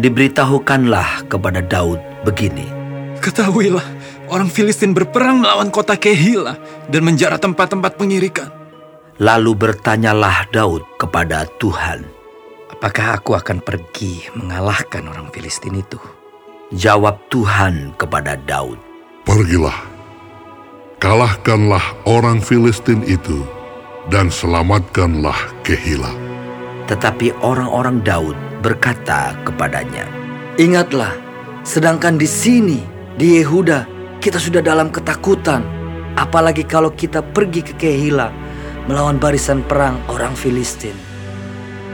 Diberitahukanlah kepada Daud begini. Ketahuilah, orang Filistin berperang melawan kota Kehila dan menjara tempat-tempat pengirikan. Lalu bertanyalah Daud kepada Tuhan. Apakah aku akan pergi mengalahkan orang Filistin itu? Jawab Tuhan kepada Daud. Pergilah, kalahkanlah orang Filistin itu, dan selamatkanlah Kehila. Tetapi orang-orang Daud berkata kepadanya, Ingatlah, sedangkan di sini, di Yehuda, kita sudah dalam ketakutan. Apalagi kalau kita pergi ke Kehila melawan barisan perang orang Filistin.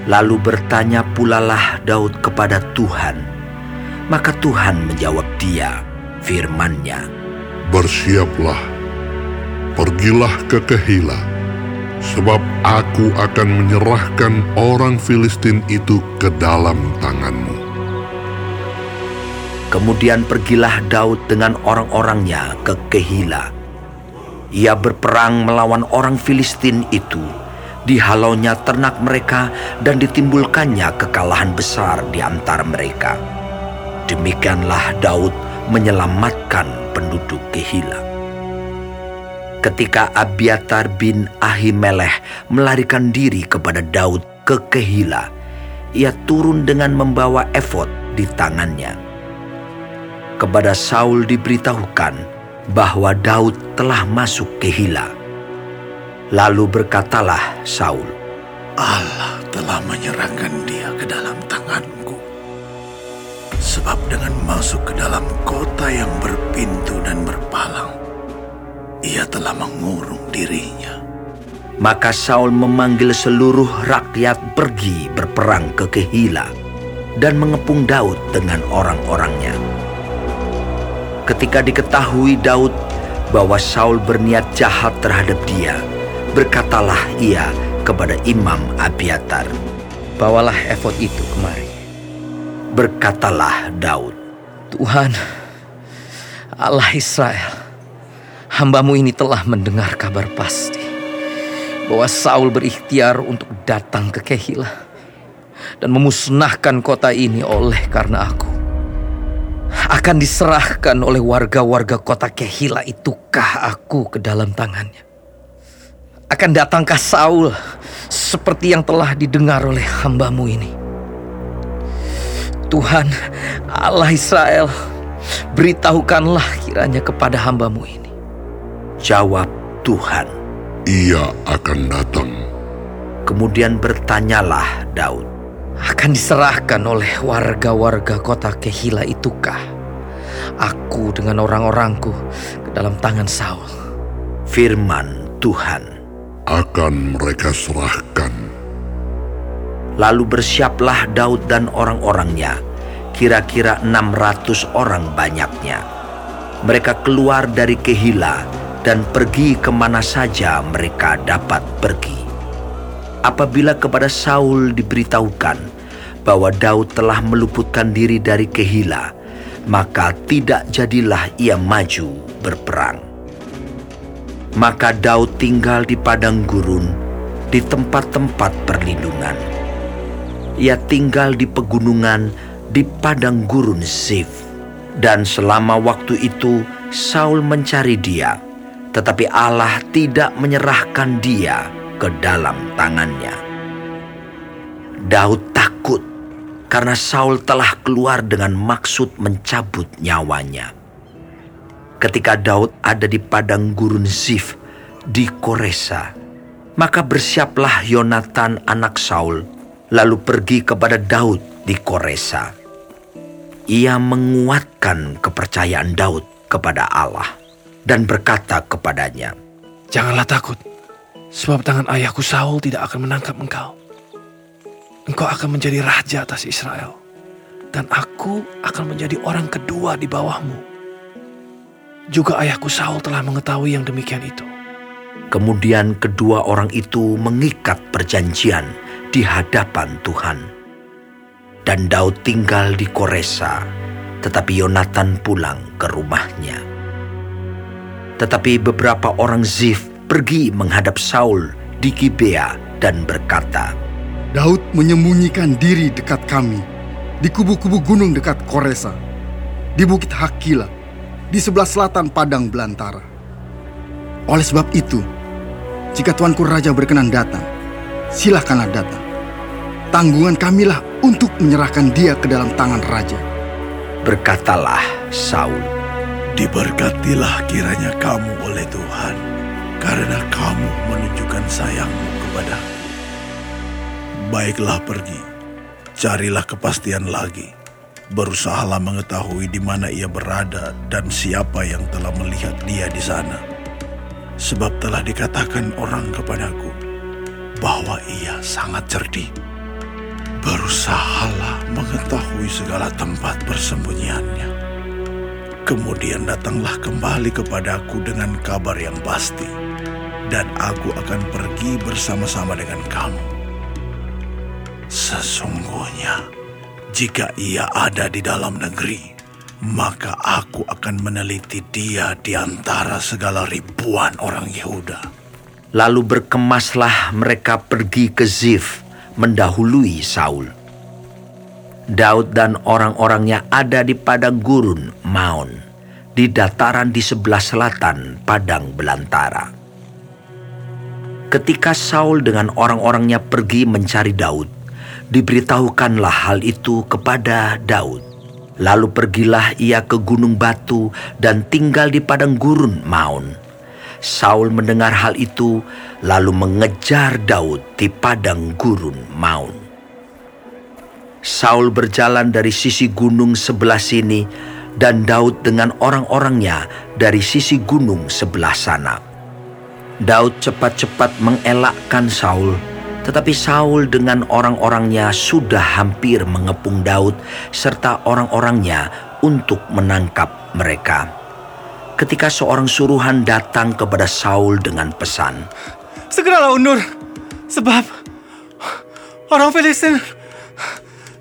Lalu bertanya pulalah Daud kepada Tuhan. Maka Tuhan menjawab dia firman-Nya. Bersiaplah, pergilah ke Kehila, sebab aku akan menyerahkan orang Filistin itu ke dalam tanganmu. Kemudian pergilah Daud dengan orang-orangnya ke Kehila. Ia berperang melawan orang Filistin itu. Dihalaunya ternak mereka dan ditimbulkannya kekalahan besar di antara mereka. Demikianlah Daud menyelamatkan penduduk Kehila. Ketika Abiatar bin Ahimelech melarikan diri kepada Daud ke Kehila, ia turun dengan membawa efod di tangannya. Kepada Saul diberitahukan bahwa Daud telah masuk Kehila. Lalu berkatalah Saul, Allah telah menyerahkan dia ke dalam tanganku. Sebab dengan masuk ke dalam kota yang berpintu dan berpalang, ia telah mengurung dirinya. Maka Saul memanggil seluruh rakyat pergi berperang ke Kehila dan mengepung Daud dengan orang-orangnya. Ketika diketahui Daud bahwa Saul berniat jahat terhadap dia, berkatalah ia kepada Imam Abiatar. Bawalah efod itu kemari. Berkatalah Daud, Tuhan, Allah Israel, hambamu ini telah mendengar kabar pasti bahwa Saul berikhtiar untuk datang ke Kehila dan memusnahkan kota ini oleh karena aku. Akan diserahkan oleh warga-warga kota Kehila itukah aku ke dalam tangannya? Akan datangkah Saul seperti yang telah didengar oleh hambamu ini? Tuhan Allah Israel, beritahukanlah kiranya kepada hambamu ini. Jawab Tuhan. Ia akan datang. Kemudian bertanyalah Daud, Akan diserahkan oleh warga-warga kota Kehila itukah aku dengan orang-orangku ke dalam tangan Saul? firman Tuhan. Akan mereka serahkan. Lalu bersiaplah Daud dan orang-orangnya, kira-kira 600 orang banyaknya. Mereka keluar dari Kehila dan pergi ke mana saja mereka dapat pergi. Apabila kepada Saul diberitahukan bahwa Daud telah meluputkan diri dari Kehila, maka tidak jadilah ia maju berperang. Maka Daud tinggal di padang gurun, di tempat-tempat perlindungan. Ia tinggal di pegunungan, di padang gurun Zif. Dan selama waktu itu Saul mencari dia, tetapi Allah tidak menyerahkan dia ke dalam tangannya. Daud takut karena Saul telah keluar dengan maksud mencabut nyawanya. Ketika Daud ada di padang gurun Zif di Koresa, maka bersiaplah Yonatan anak Saul lalu pergi kepada Daud di Koresa. Ia menguatkan kepercayaan Daud kepada Allah dan berkata kepadanya, Janganlah takut, sebab tangan ayahku Saul tidak akan menangkap engkau. Engkau akan menjadi raja atas Israel, dan aku akan menjadi orang kedua di bawahmu. Juga ayahku Saul telah mengetahui yang demikian itu. Kemudian kedua orang itu mengikat perjanjian di hadapan Tuhan. Dan Daud tinggal di Koresa, tetapi Yonatan pulang ke rumahnya. Tetapi beberapa orang Zif pergi menghadap Saul di Gibea dan berkata, Daud menyembunyikan diri dekat kami di kubu-kubu gunung dekat Koresa, di Bukit Hakila, di sebelah selatan Padang Belantara. Oleh sebab itu, jika Tuanku Raja berkenan datang, silahkanlah datang. Tanggungan kamilah untuk menyerahkan dia ke dalam tangan Raja. Berkatalah Saul, Diberkatilah kiranya kamu oleh Tuhan, karena kamu menunjukkan sayangmu kepadaku. Baiklah pergi, carilah kepastian lagi. Berusahalah mengetahui di mana ia berada dan siapa yang telah melihat dia di sana. Sebab telah dikatakan orang kepadaku bahwa ia sangat cerdik. Berusahalah mengetahui segala tempat persembunyiannya. Kemudian datanglah kembali kepadaku dengan kabar yang pasti, dan aku akan pergi bersama-sama dengan kamu. Sesungguhnya, jika ia ada di dalam negeri, maka aku akan meneliti dia di antara segala ribuan orang Yehuda. lalu berkemaslah mereka pergi ke Zif mendahului Saul. Daud dan orang-orangnya ada di padang gurun Maon, di dataran di sebelah selatan padang belantara. Ketika Saul dengan orang-orangnya pergi mencari Daud, diberitahukanlah hal itu kepada Daud. Lalu pergilah ia ke gunung batu dan tinggal di padang gurun Maon. Saul mendengar hal itu, lalu mengejar Daud di padang gurun Maon. Saul berjalan dari sisi gunung sebelah sini, dan Daud dengan orang-orangnya dari sisi gunung sebelah sana. Daud cepat-cepat mengelakkan Saul, tetapi Saul dengan orang-orangnya sudah hampir mengepung Daud serta orang-orangnya untuk menangkap mereka. Ketika seorang suruhan datang kepada Saul dengan pesan, Segeralah undur, sebab orang Filistin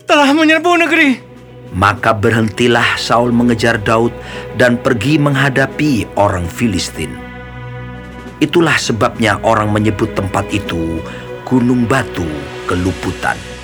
telah menyerbu negeri. maka berhentilah Saul mengejar Daud dan pergi menghadapi orang Filistin. Itulah sebabnya orang menyebut tempat itu Gunung Batu Keluputan.